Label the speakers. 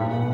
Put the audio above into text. Speaker 1: Oh.